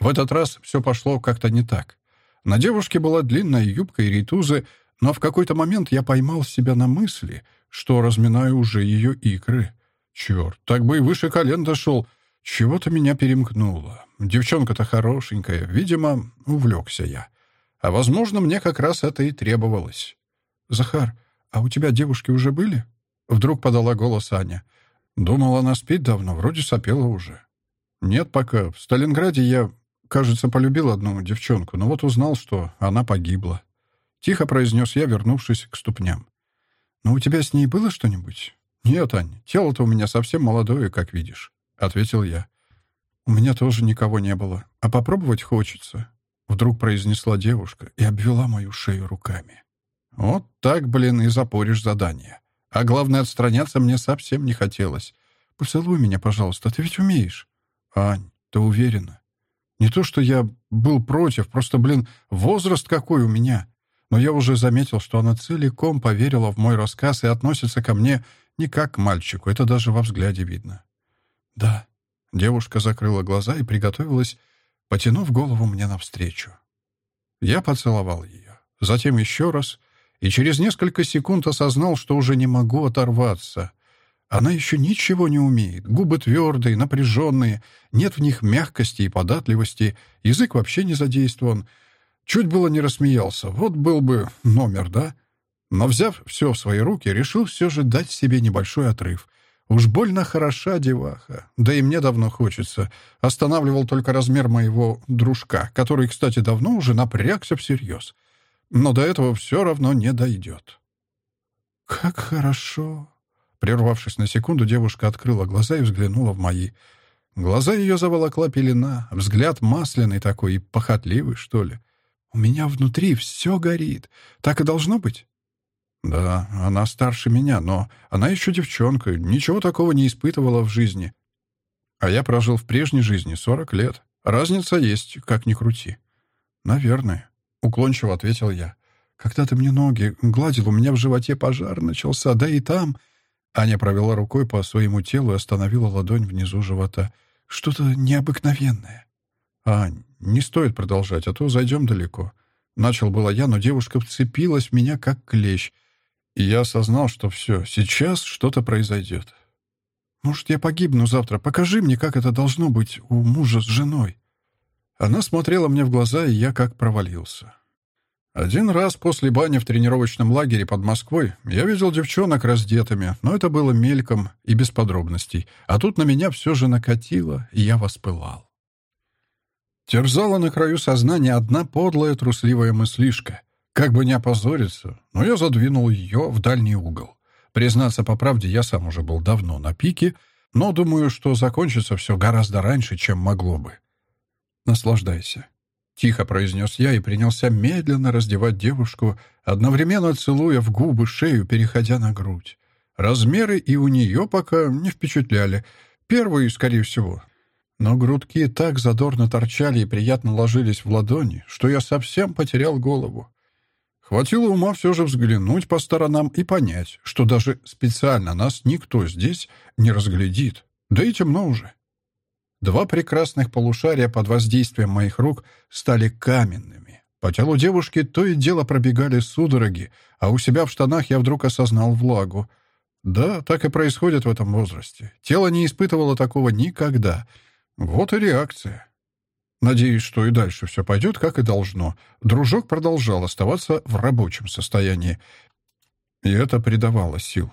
В этот раз все пошло как-то не так. На девушке была длинная юбка и рейтузы, но в какой-то момент я поймал себя на мысли, что разминаю уже ее икры. Черт, так бы и выше колен дошел. Чего-то меня перемкнуло. Девчонка-то хорошенькая. Видимо, увлекся я. А, возможно, мне как раз это и требовалось. «Захар, а у тебя девушки уже были?» Вдруг подала голос Аня. Думала, она спит давно, вроде сопела уже. «Нет пока. В Сталинграде я, кажется, полюбил одну девчонку, но вот узнал, что она погибла». Тихо произнес я, вернувшись к ступням. «Но у тебя с ней было что-нибудь?» «Нет, Ань, тело-то у меня совсем молодое, как видишь», — ответил я. «У меня тоже никого не было, а попробовать хочется», — вдруг произнесла девушка и обвела мою шею руками. Вот так, блин, и запоришь задание. А главное, отстраняться мне совсем не хотелось. Поцелуй меня, пожалуйста, ты ведь умеешь. Ань, ты уверена? Не то, что я был против, просто, блин, возраст какой у меня. Но я уже заметил, что она целиком поверила в мой рассказ и относится ко мне не как к мальчику, это даже во взгляде видно. Да. Девушка закрыла глаза и приготовилась, потянув голову мне навстречу. Я поцеловал ее. Затем еще раз — и через несколько секунд осознал, что уже не могу оторваться. Она еще ничего не умеет, губы твердые, напряженные, нет в них мягкости и податливости, язык вообще не задействован. Чуть было не рассмеялся, вот был бы номер, да? Но, взяв все в свои руки, решил все же дать себе небольшой отрыв. Уж больно хороша деваха, да и мне давно хочется. Останавливал только размер моего дружка, который, кстати, давно уже напрягся всерьез но до этого все равно не дойдет. «Как хорошо!» Прервавшись на секунду, девушка открыла глаза и взглянула в мои. Глаза ее заволокла пелена, взгляд масляный такой и похотливый, что ли. «У меня внутри все горит. Так и должно быть?» «Да, она старше меня, но она еще девчонка, ничего такого не испытывала в жизни. А я прожил в прежней жизни сорок лет. Разница есть, как ни крути». «Наверное». Уклончиво ответил я. «Когда ты мне ноги гладил, у меня в животе пожар начался, да и там...» Аня провела рукой по своему телу и остановила ладонь внизу живота. «Что-то необыкновенное». «Ань, не стоит продолжать, а то зайдем далеко». Начал было я, но девушка вцепилась в меня, как клещ. И я осознал, что все, сейчас что-то произойдет. «Может, я погибну завтра? Покажи мне, как это должно быть у мужа с женой». Она смотрела мне в глаза, и я как провалился. Один раз после бани в тренировочном лагере под Москвой я видел девчонок раздетыми, но это было мельком и без подробностей, а тут на меня все же накатило, и я воспылал. Терзала на краю сознания одна подлая трусливая мыслишка. Как бы не опозориться, но я задвинул ее в дальний угол. Признаться по правде, я сам уже был давно на пике, но думаю, что закончится все гораздо раньше, чем могло бы. Наслаждайся. Тихо произнес я и принялся медленно раздевать девушку, одновременно целуя в губы, шею, переходя на грудь. Размеры и у нее пока не впечатляли. Первые, скорее всего. Но грудки так задорно торчали и приятно ложились в ладони, что я совсем потерял голову. Хватило ума все же взглянуть по сторонам и понять, что даже специально нас никто здесь не разглядит. Да и темно уже. Два прекрасных полушария под воздействием моих рук стали каменными. По телу девушки то и дело пробегали судороги, а у себя в штанах я вдруг осознал влагу. Да, так и происходит в этом возрасте. Тело не испытывало такого никогда. Вот и реакция. Надеюсь, что и дальше все пойдет, как и должно. Дружок продолжал оставаться в рабочем состоянии. И это придавало сил.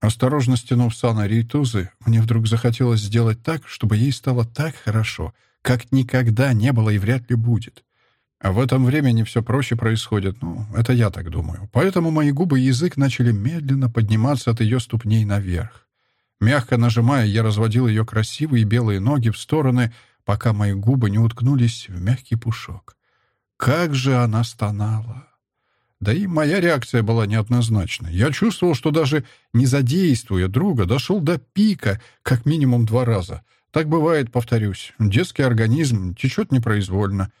Осторожно стянув сана Рейтузы, мне вдруг захотелось сделать так, чтобы ей стало так хорошо, как никогда не было и вряд ли будет. А в этом времени все проще происходит, ну, это я так думаю. Поэтому мои губы и язык начали медленно подниматься от ее ступней наверх. Мягко нажимая, я разводил ее красивые белые ноги в стороны, пока мои губы не уткнулись в мягкий пушок. Как же она стонала! Да и моя реакция была неоднозначной. Я чувствовал, что даже не задействуя друга, дошел до пика как минимум два раза. Так бывает, повторюсь. Детский организм течет непроизвольно.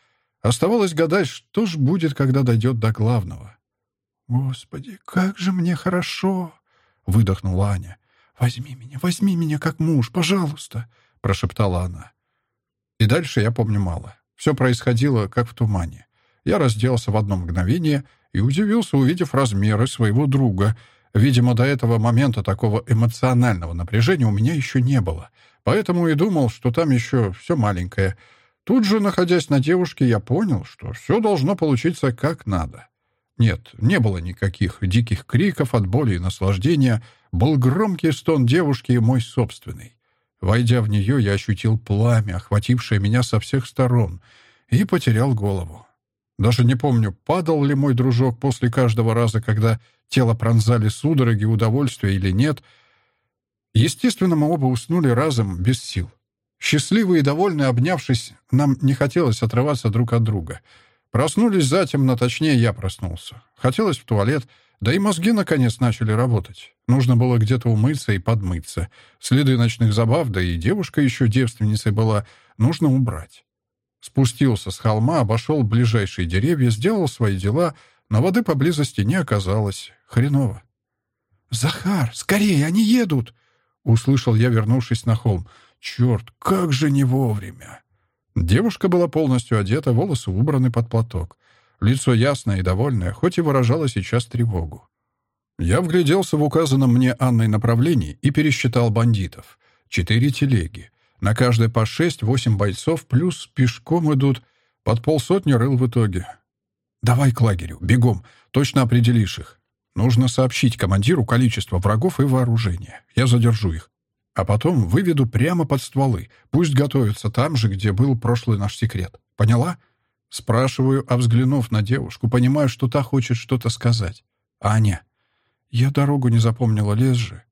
Оставалось гадать, что ж будет, когда дойдет до главного. «Господи, как же мне хорошо!» — выдохнула Аня. «Возьми меня, возьми меня как муж, пожалуйста!» — прошептала она. И дальше я помню мало. Все происходило, как в тумане. Я разделся в одно мгновение — и удивился, увидев размеры своего друга. Видимо, до этого момента такого эмоционального напряжения у меня еще не было, поэтому и думал, что там еще все маленькое. Тут же, находясь на девушке, я понял, что все должно получиться как надо. Нет, не было никаких диких криков от боли и наслаждения. Был громкий стон девушки и мой собственный. Войдя в нее, я ощутил пламя, охватившее меня со всех сторон, и потерял голову. Даже не помню, падал ли мой дружок после каждого раза, когда тело пронзали судороги удовольствия или нет. Естественно, мы оба уснули разом, без сил. Счастливые и довольные, обнявшись, нам не хотелось отрываться друг от друга. Проснулись затемно, точнее, я проснулся. Хотелось в туалет, да и мозги, наконец, начали работать. Нужно было где-то умыться и подмыться. Следы ночных забав, да и девушка еще девственницей была, нужно убрать. Спустился с холма, обошел ближайшие деревья, сделал свои дела, но воды поблизости не оказалось. Хреново. «Захар, скорее, они едут!» Услышал я, вернувшись на холм. «Черт, как же не вовремя!» Девушка была полностью одета, волосы убраны под платок. Лицо ясное и довольное, хоть и выражало сейчас тревогу. Я вгляделся в указанном мне Анной направлении и пересчитал бандитов. Четыре телеги. На каждой по шесть-восемь бойцов, плюс пешком идут. Под полсотни рыл в итоге. «Давай к лагерю, бегом, точно определишь их. Нужно сообщить командиру количество врагов и вооружения. Я задержу их. А потом выведу прямо под стволы. Пусть готовятся там же, где был прошлый наш секрет. Поняла?» Спрашиваю, а взглянув на девушку, понимаю, что та хочет что-то сказать. «Аня, я дорогу не запомнила, лес же».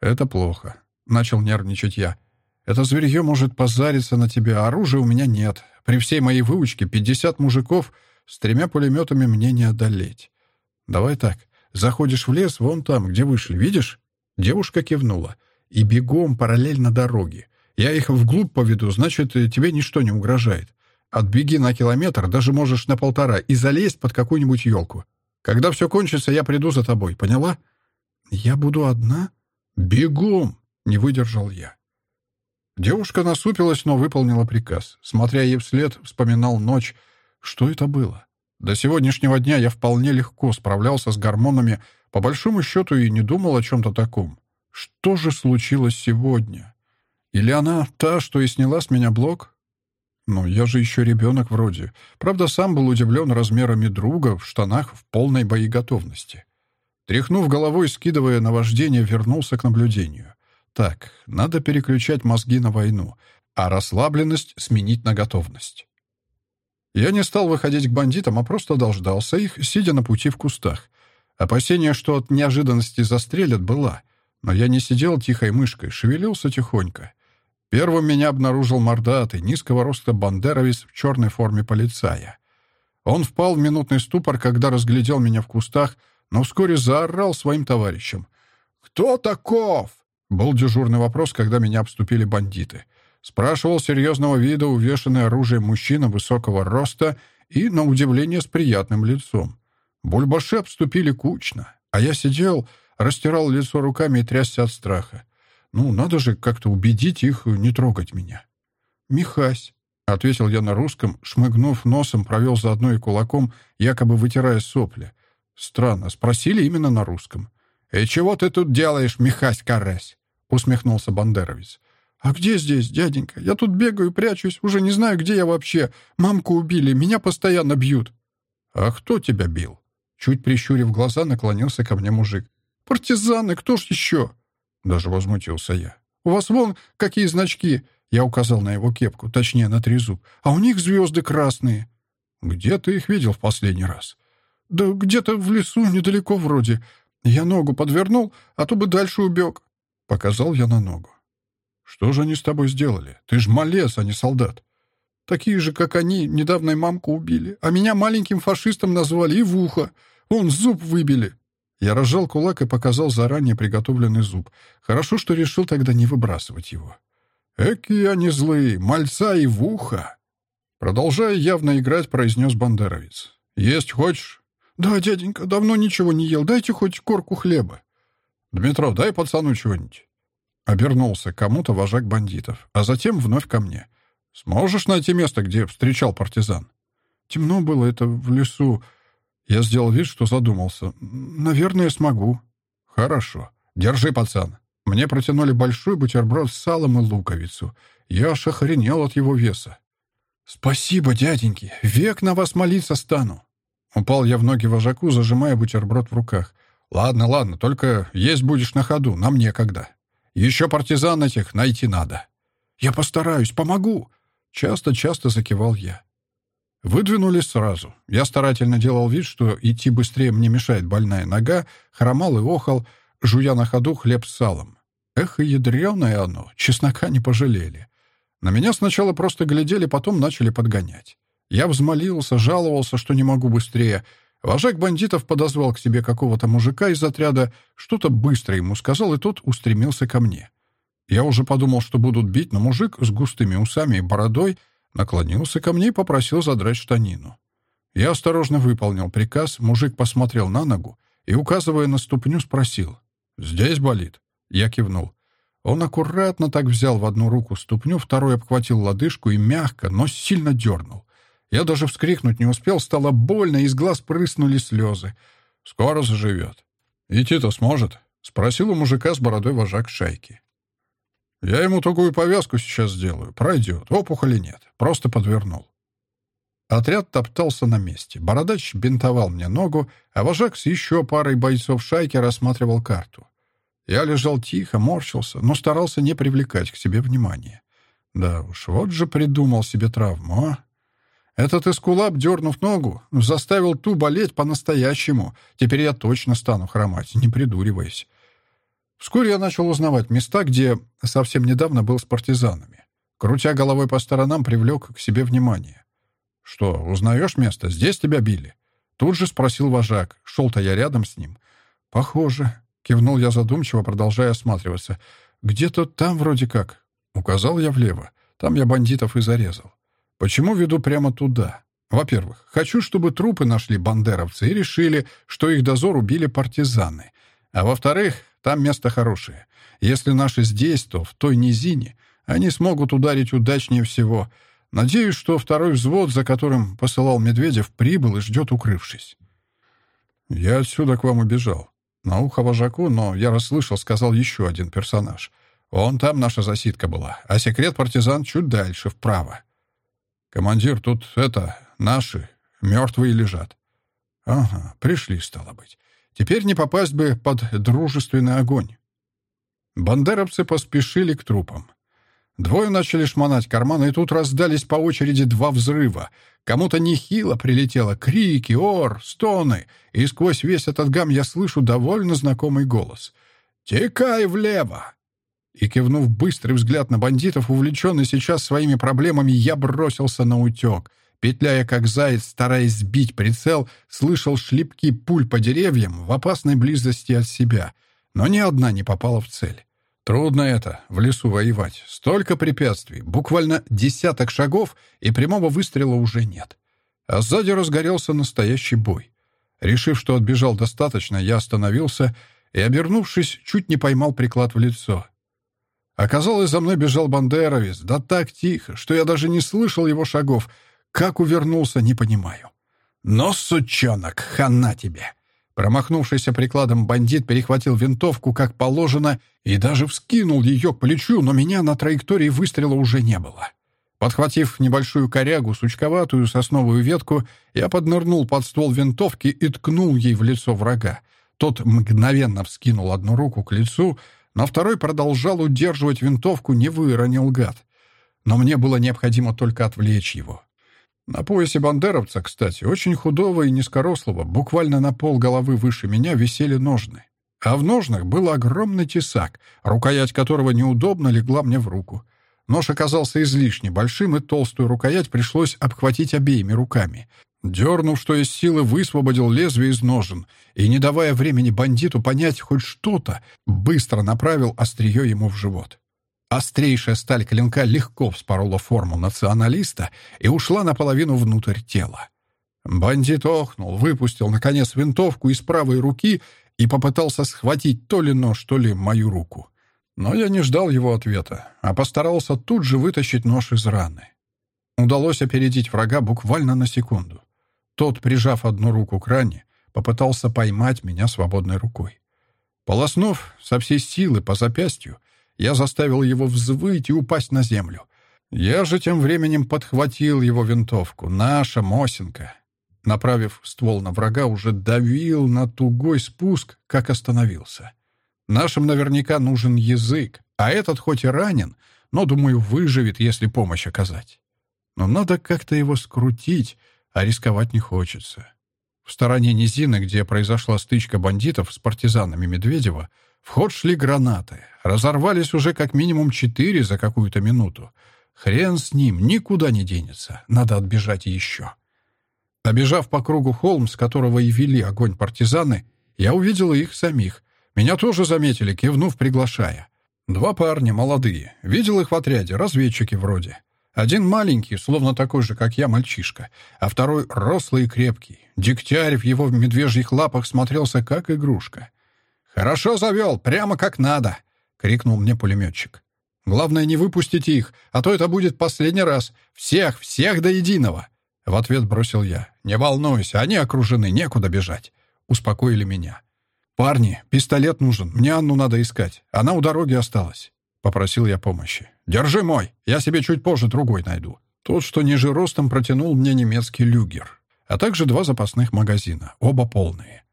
«Это плохо», — начал нервничать я. Это зверье может позариться на тебя, а оружия у меня нет. При всей моей выучке 50 мужиков с тремя пулеметами мне не одолеть. Давай так, заходишь в лес вон там, где вышли, видишь?» Девушка кивнула. «И бегом параллельно дороге. Я их вглубь поведу, значит, тебе ничто не угрожает. Отбеги на километр, даже можешь на полтора, и залезть под какую-нибудь елку. Когда все кончится, я приду за тобой, поняла?» «Я буду одна?» «Бегом!» — не выдержал я. Девушка насупилась, но выполнила приказ. Смотря ей вслед, вспоминал ночь. Что это было? До сегодняшнего дня я вполне легко справлялся с гормонами, по большому счету и не думал о чем-то таком. Что же случилось сегодня? Или она та, что и сняла с меня блок? Ну, я же еще ребенок вроде. Правда, сам был удивлен размерами друга в штанах в полной боеготовности. Тряхнув головой, скидывая наваждение, вернулся к наблюдению. Так, надо переключать мозги на войну, а расслабленность сменить на готовность. Я не стал выходить к бандитам, а просто дождался их, сидя на пути в кустах. Опасение, что от неожиданности застрелят, было. Но я не сидел тихой мышкой, шевелился тихонько. Первым меня обнаружил мордатый, низкого роста бандеровец в черной форме полицая. Он впал в минутный ступор, когда разглядел меня в кустах, но вскоре заорал своим товарищам. «Кто таков?» Был дежурный вопрос, когда меня обступили бандиты. Спрашивал серьезного вида увешанный оружием мужчина высокого роста и, на удивление, с приятным лицом. Бульбаши обступили кучно, а я сидел, растирал лицо руками и трясся от страха. Ну, надо же как-то убедить их не трогать меня. «Михась», — ответил я на русском, шмыгнув носом, провел заодно и кулаком, якобы вытирая сопли. Странно, спросили именно на русском. «И чего ты тут делаешь, Михась Карась?» — усмехнулся Бандеровец. «А где здесь, дяденька? Я тут бегаю, прячусь, уже не знаю, где я вообще. Мамку убили, меня постоянно бьют». «А кто тебя бил?» Чуть прищурив глаза, наклонился ко мне мужик. «Партизаны, кто ж еще?» Даже возмутился я. «У вас вон какие значки!» Я указал на его кепку, точнее, на трезуб. «А у них звезды красные». «Где ты их видел в последний раз?» «Да где-то в лесу, недалеко вроде. Я ногу подвернул, а то бы дальше убег». Показал я на ногу. «Что же они с тобой сделали? Ты ж малец, а не солдат». «Такие же, как они, недавно и мамку убили. А меня маленьким фашистом назвали и в ухо. Он зуб выбили». Я разжал кулак и показал заранее приготовленный зуб. Хорошо, что решил тогда не выбрасывать его. «Эки они злые, мальца и в ухо!» Продолжая явно играть, произнес Бандеровец. «Есть хочешь?» «Да, дяденька, давно ничего не ел. Дайте хоть корку хлеба». «Дмитров, дай пацану чего-нибудь». Обернулся кому-то вожак бандитов, а затем вновь ко мне. «Сможешь найти место, где встречал партизан?» «Темно было это в лесу. Я сделал вид, что задумался. «Наверное, смогу». «Хорошо. Держи, пацан». Мне протянули большой бутерброд с салом и луковицу. Я аж охренел от его веса. «Спасибо, дяденьки. Век на вас молиться стану». Упал я в ноги вожаку, зажимая бутерброд в руках. «Ладно, ладно, только есть будешь на ходу, нам некогда. Еще партизан этих найти надо». «Я постараюсь, помогу!» Часто-часто закивал я. Выдвинулись сразу. Я старательно делал вид, что идти быстрее мне мешает больная нога, хромал и охал, жуя на ходу хлеб с салом. Эх, и ядреное оно, чеснока не пожалели. На меня сначала просто глядели, потом начали подгонять. Я взмолился, жаловался, что не могу быстрее. Вожак бандитов подозвал к себе какого-то мужика из отряда, что-то быстро ему сказал, и тот устремился ко мне. Я уже подумал, что будут бить, но мужик с густыми усами и бородой — Наклонился ко мне и попросил задрать штанину. Я осторожно выполнил приказ, мужик посмотрел на ногу и, указывая на ступню, спросил. «Здесь болит?» Я кивнул. Он аккуратно так взял в одну руку ступню, второй обхватил лодыжку и мягко, но сильно дернул. Я даже вскрикнуть не успел, стало больно, из глаз прыснули слезы. «Скоро заживет». «Идти-то сможет?» — спросил у мужика с бородой вожак шайки. Я ему такую повязку сейчас сделаю. Пройдет. Опухоли нет. Просто подвернул. Отряд топтался на месте. Бородач бинтовал мне ногу, а вожак с еще парой бойцов шайки рассматривал карту. Я лежал тихо, морщился, но старался не привлекать к себе внимания. Да уж, вот же придумал себе травму, а? Этот эскулап, дернув ногу, заставил ту болеть по-настоящему. Теперь я точно стану хромать, не придуриваясь. Вскоре я начал узнавать места, где совсем недавно был с партизанами. Крутя головой по сторонам, привлек к себе внимание. «Что, узнаешь место? Здесь тебя били?» Тут же спросил вожак. Шел-то я рядом с ним. «Похоже», — кивнул я задумчиво, продолжая осматриваться. «Где-то там вроде как». Указал я влево. Там я бандитов и зарезал. Почему веду прямо туда? Во-первых, хочу, чтобы трупы нашли бандеровцы и решили, что их дозор убили партизаны. А во-вторых, там место хорошее. Если наши здесь, то в той низине. Они смогут ударить удачнее всего. Надеюсь, что второй взвод, за которым посылал Медведев, прибыл и ждет, укрывшись. Я отсюда к вам убежал. На ухо вожаку, но я расслышал, сказал еще один персонаж. Он там наша засидка была, а секрет партизан чуть дальше, вправо. Командир, тут это, наши, мертвые лежат. Ага, пришли, стало быть. Теперь не попасть бы под дружественный огонь. Бандеровцы поспешили к трупам. Двое начали шмонать карманы, и тут раздались по очереди два взрыва. Кому-то нехило прилетело. Крики, ор, стоны. И сквозь весь этот гам я слышу довольно знакомый голос. «Текай влево!» И, кивнув быстрый взгляд на бандитов, увлеченный сейчас своими проблемами, я бросился на утек. Петляя как заяц, стараясь сбить прицел, слышал шлепки пуль по деревьям в опасной близости от себя. Но ни одна не попала в цель. Трудно это, в лесу воевать. Столько препятствий, буквально десяток шагов, и прямого выстрела уже нет. А сзади разгорелся настоящий бой. Решив, что отбежал достаточно, я остановился и, обернувшись, чуть не поймал приклад в лицо. Оказалось, за мной бежал бандеровец, да так тихо, что я даже не слышал его шагов. Как увернулся, не понимаю. «Но, сучонок, хана тебе!» Промахнувшийся прикладом бандит перехватил винтовку, как положено, и даже вскинул ее к плечу, но меня на траектории выстрела уже не было. Подхватив небольшую корягу, сучковатую сосновую ветку, я поднырнул под ствол винтовки и ткнул ей в лицо врага. Тот мгновенно вскинул одну руку к лицу, но второй продолжал удерживать винтовку, не выронил гад. Но мне было необходимо только отвлечь его. На поясе бандеровца, кстати, очень худого и низкорослого, буквально на пол головы выше меня висели ножны. А в ножнах был огромный тесак, рукоять которого неудобно легла мне в руку. Нож оказался излишне большим, и толстую рукоять пришлось обхватить обеими руками. Дернув, что из силы, высвободил лезвие из ножен и, не давая времени бандиту понять хоть что-то, быстро направил острие ему в живот. Острейшая сталь клинка легко вспорола форму националиста и ушла наполовину внутрь тела. Бандит охнул, выпустил, наконец, винтовку из правой руки и попытался схватить то ли нож, то ли мою руку. Но я не ждал его ответа, а постарался тут же вытащить нож из раны. Удалось опередить врага буквально на секунду. Тот, прижав одну руку к ране, попытался поймать меня свободной рукой. Полоснув со всей силы по запястью, я заставил его взвыть и упасть на землю. Я же тем временем подхватил его винтовку. Наша Мосинка. Направив ствол на врага, уже давил на тугой спуск, как остановился. Нашим наверняка нужен язык, а этот хоть и ранен, но, думаю, выживет, если помощь оказать. Но надо как-то его скрутить, а рисковать не хочется. В стороне низины, где произошла стычка бандитов с партизанами Медведева, в ход шли гранаты. Разорвались уже как минимум четыре за какую-то минуту. Хрен с ним, никуда не денется. Надо отбежать еще. Обежав по кругу холм, с которого и вели огонь партизаны, я увидел их самих. Меня тоже заметили, кивнув, приглашая. Два парня, молодые. Видел их в отряде, разведчики вроде. Один маленький, словно такой же, как я, мальчишка, а второй рослый и крепкий. Дегтярь в его медвежьих лапах смотрелся, как игрушка. «Хорошо завел, прямо как надо!» — крикнул мне пулеметчик. «Главное, не выпустите их, а то это будет последний раз. Всех, всех до единого!» В ответ бросил я. «Не волнуйся, они окружены, некуда бежать». Успокоили меня. «Парни, пистолет нужен, мне Анну надо искать. Она у дороги осталась». Попросил я помощи. «Держи мой, я себе чуть позже другой найду». Тот, что ниже ростом, протянул мне немецкий люгер, а также два запасных магазина, оба полные.